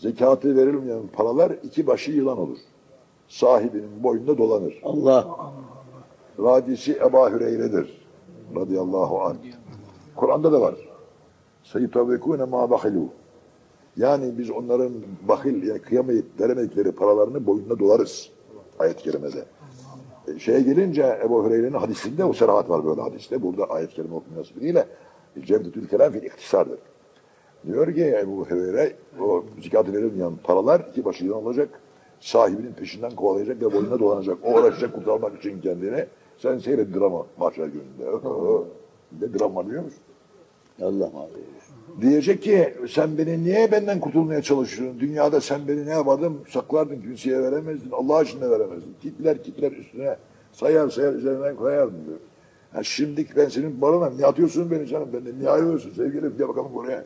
Zekatı verilmeyen paralar iki başı yılan olur. Sahibinin boynunda dolanır. Allah. Radisi Eba Hüreyre'dir. Radıyallahu anh. Kur'an'da da var. Seyitavekûne mâ bahilu. Yani biz onların bahil, yani kıyamayıp veremedikleri paralarını boynuna dolarız. Ayet-i kerimede. E, şeye gelince Ebu Hüreyre'nin hadisinde o serahat var böyle hadiste. Burada ayet-i kerime okuma nasibiyle Cevdetül Kelam fil iktisardır. Diyor ki Ebu Hüreyre o zikatı verilmeyen paralar iki başı yılan olacak. Sahibinin peşinden kovalayacak ve boynuna dolanacak. O uğraşacak kurtarmak için kendini. Sen seyret drama mahşer gününde. Bir de drama biliyor musun? Allah abi. Diyecek ki sen beni niye benden kurtulmaya çalışıyorsun? Dünyada sen beni ne yapardın? Saklardın kimseye veremezdin. Allah için de veremezdin. Kitler kitler üstüne sayar sayar üzerinden koyardın diyor. Ha, şimdi ben senin barına niye atıyorsun beni canım? Benden niye ayrılıyorsun sevgilim? Gel bakalım buraya.